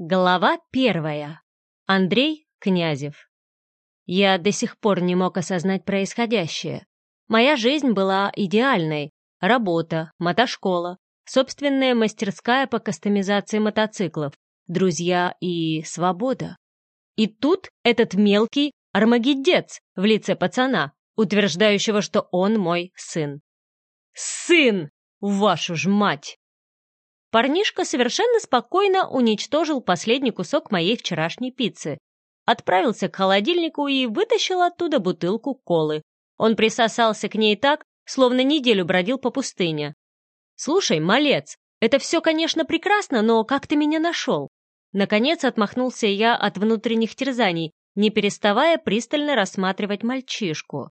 Глава первая. Андрей Князев. Я до сих пор не мог осознать происходящее. Моя жизнь была идеальной. Работа, мотошкола, собственная мастерская по кастомизации мотоциклов, друзья и свобода. И тут этот мелкий армагеддец в лице пацана, утверждающего, что он мой сын. Сын! Вашу ж мать! Парнишка совершенно спокойно уничтожил последний кусок моей вчерашней пиццы, отправился к холодильнику и вытащил оттуда бутылку колы. Он присосался к ней так, словно неделю бродил по пустыне. «Слушай, малец, это все, конечно, прекрасно, но как ты меня нашел?» Наконец отмахнулся я от внутренних терзаний, не переставая пристально рассматривать мальчишку.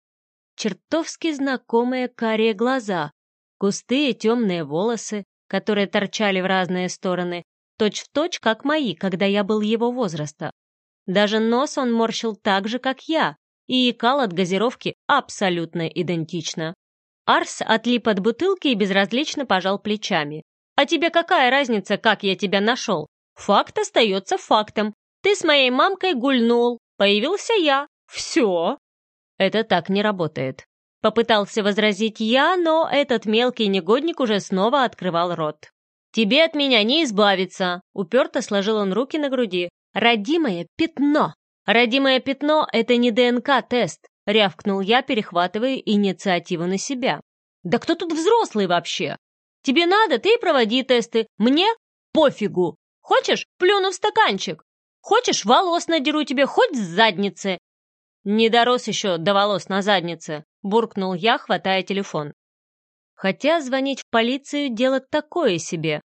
Чертовски знакомые карие глаза, густые темные волосы, которые торчали в разные стороны, точь-в-точь, точь, как мои, когда я был его возраста. Даже нос он морщил так же, как я, и икал от газировки абсолютно идентично. Арс отлип от бутылки и безразлично пожал плечами. «А тебе какая разница, как я тебя нашел? Факт остается фактом. Ты с моей мамкой гульнул, появился я. Все!» «Это так не работает», Попытался возразить я, но этот мелкий негодник уже снова открывал рот. «Тебе от меня не избавиться!» Уперто сложил он руки на груди. «Родимое пятно!» «Родимое пятно — это не ДНК-тест!» Рявкнул я, перехватывая инициативу на себя. «Да кто тут взрослый вообще? Тебе надо, ты проводи тесты. Мне пофигу. Хочешь, плюну в стаканчик? Хочешь, волос надеру тебе хоть с задницы. Не дорос еще до волос на заднице буркнул я, хватая телефон. Хотя звонить в полицию дело такое себе.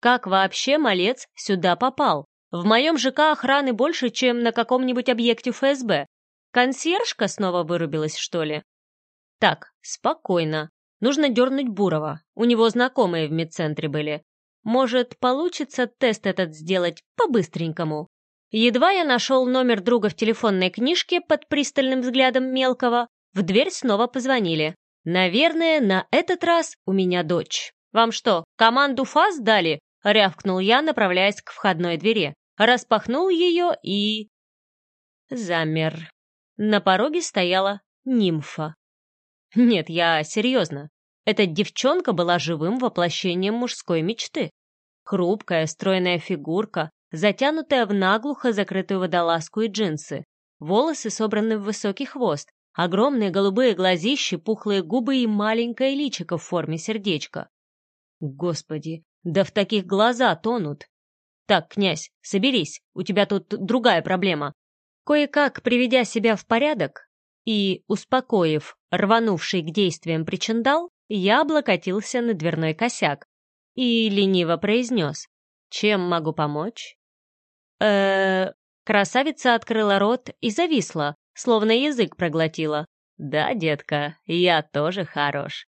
Как вообще малец сюда попал? В моем ЖК охраны больше, чем на каком-нибудь объекте ФСБ. Консьержка снова вырубилась, что ли? Так, спокойно. Нужно дернуть Бурова. У него знакомые в медцентре были. Может, получится тест этот сделать по-быстренькому? Едва я нашел номер друга в телефонной книжке под пристальным взглядом мелкого, в дверь снова позвонили. Наверное, на этот раз у меня дочь. «Вам что, команду фаз дали?» — рявкнул я, направляясь к входной двери. Распахнул ее и... Замер. На пороге стояла нимфа. Нет, я серьезно. Эта девчонка была живым воплощением мужской мечты. Хрупкая, стройная фигурка, затянутая в наглухо закрытую водолазку и джинсы. Волосы собраны в высокий хвост, Огромные голубые глазищи, пухлые губы и маленькое личико в форме сердечка. Господи, да в таких глаза тонут. Так, князь, соберись, у тебя тут другая проблема. Кое-как приведя себя в порядок и, успокоив рванувший к действиям причиндал, я облокотился на дверной косяк и лениво произнес. «Чем могу помочь?» Э Красавица открыла рот и зависла, словно язык проглотила. «Да, детка, я тоже хорош».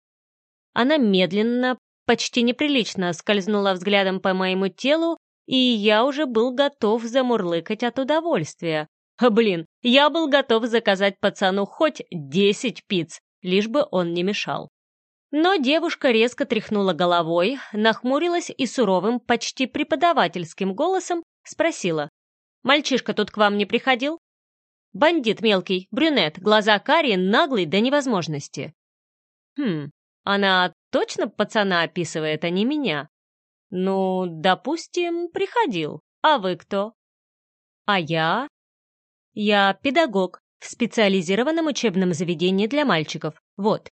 Она медленно, почти неприлично скользнула взглядом по моему телу, и я уже был готов замурлыкать от удовольствия. Блин, я был готов заказать пацану хоть десять пиц, лишь бы он не мешал. Но девушка резко тряхнула головой, нахмурилась и суровым, почти преподавательским голосом спросила. «Мальчишка тут к вам не приходил?» Бандит мелкий, брюнет, глаза карие, наглый до невозможности. Хм, она точно пацана описывает, а не меня? Ну, допустим, приходил. А вы кто? А я? Я педагог в специализированном учебном заведении для мальчиков. Вот.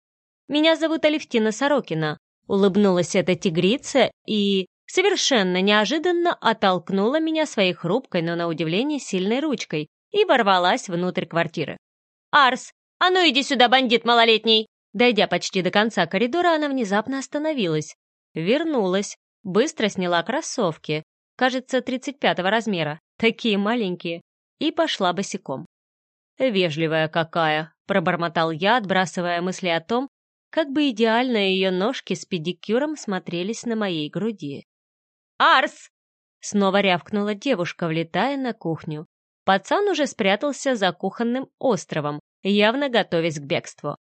Меня зовут Алевтина Сорокина. Улыбнулась эта тигрица и совершенно неожиданно оттолкнула меня своей хрупкой, но на удивление сильной ручкой, и ворвалась внутрь квартиры. «Арс, а ну иди сюда, бандит малолетний!» Дойдя почти до конца коридора, она внезапно остановилась. Вернулась, быстро сняла кроссовки, кажется, 35-го размера, такие маленькие, и пошла босиком. «Вежливая какая!» — пробормотал я, отбрасывая мысли о том, как бы идеально ее ножки с педикюром смотрелись на моей груди. «Арс!» — снова рявкнула девушка, влетая на кухню. Пацан уже спрятался за кухонным островом, явно готовясь к бегству.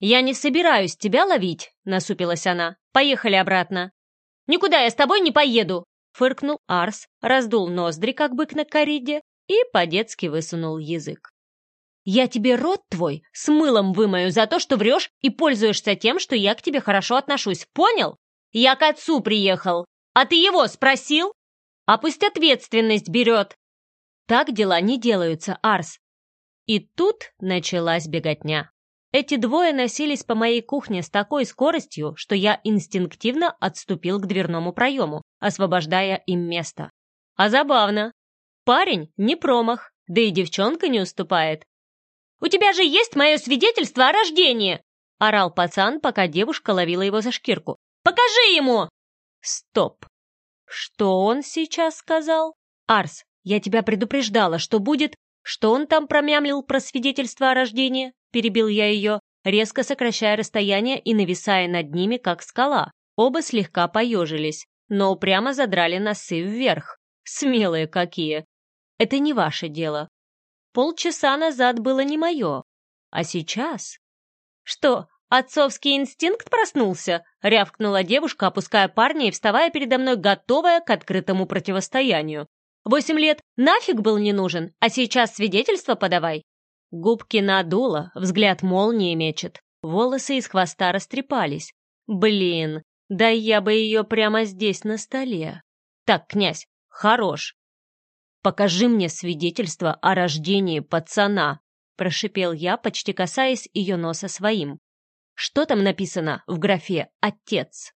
«Я не собираюсь тебя ловить», — насупилась она. «Поехали обратно». «Никуда я с тобой не поеду», Фыркнул Арс, раздул ноздри, как бык на кориде, и по-детски высунул язык. «Я тебе рот твой с мылом вымою за то, что врешь и пользуешься тем, что я к тебе хорошо отношусь, понял? Я к отцу приехал, а ты его спросил? А пусть ответственность берет!» Так дела не делаются, Арс. И тут началась беготня. Эти двое носились по моей кухне с такой скоростью, что я инстинктивно отступил к дверному проему, освобождая им место. А забавно. Парень не промах, да и девчонка не уступает. «У тебя же есть мое свидетельство о рождении!» орал пацан, пока девушка ловила его за шкирку. «Покажи ему!» Стоп. Что он сейчас сказал? Арс, я тебя предупреждала, что будет... Что он там промямлил про свидетельство о рождении? перебил я ее, резко сокращая расстояние и нависая над ними, как скала. Оба слегка поежились, но упрямо задрали носы вверх. Смелые какие! Это не ваше дело. Полчаса назад было не мое. А сейчас? Что, отцовский инстинкт проснулся? Рявкнула девушка, опуская парня и вставая передо мной, готовая к открытому противостоянию. Восемь лет нафиг был не нужен, а сейчас свидетельство подавай. Губки надуло, взгляд молнии мечет. Волосы из хвоста растрепались. Блин, да я бы ее прямо здесь на столе. Так, князь, хорош. Покажи мне свидетельство о рождении пацана, прошипел я, почти касаясь ее носа своим. Что там написано в графе «Отец»?